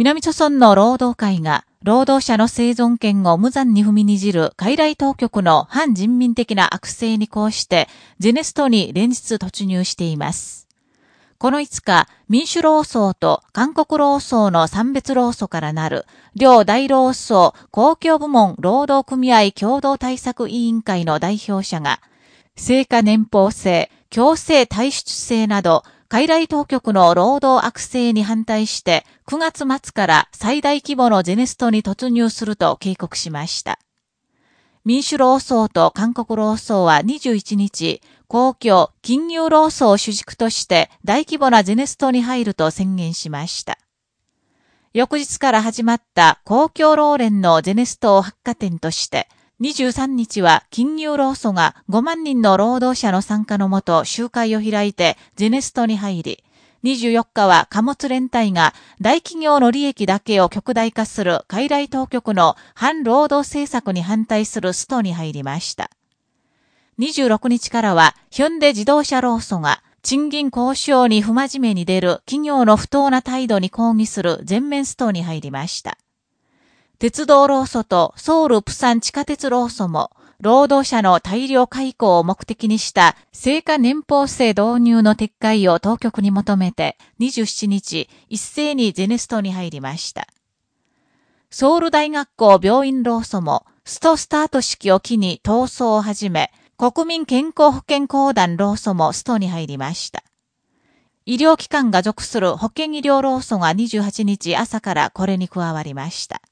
南朝村の労働会が、労働者の生存権を無残に踏みにじる海外当局の反人民的な悪性にこうして、ゼネストに連日突入しています。この5日、民主労総と韓国労総の三別労組からなる、両大労総公共部門労働組合共同対策委員会の代表者が、成果年俸制、強制退出制など、海外当局の労働悪性に反対して9月末から最大規模のゼネストに突入すると警告しました。民主労総と韓国労総は21日、公共、金融労総を主軸として大規模なゼネストに入ると宣言しました。翌日から始まった公共労連のゼネストを発火点として、23日は金融労組が5万人の労働者の参加のもと集会を開いてゼネストに入り、24日は貨物連帯が大企業の利益だけを極大化する海外当局の反労働政策に反対するストに入りました。26日からは、ヒョンデ自動車労組が賃金交渉に不真面目に出る企業の不当な態度に抗議する全面ストに入りました。鉄道労組とソウルプサン地下鉄労組も、労働者の大量解雇を目的にした成果年俸制導入の撤回を当局に求めて27日一斉にゼネストに入りました。ソウル大学校病院労組もストスタート式を機に闘争を始め、国民健康保険公団労組もストに入りました。医療機関が属する保健医療労組が28日朝からこれに加わりました。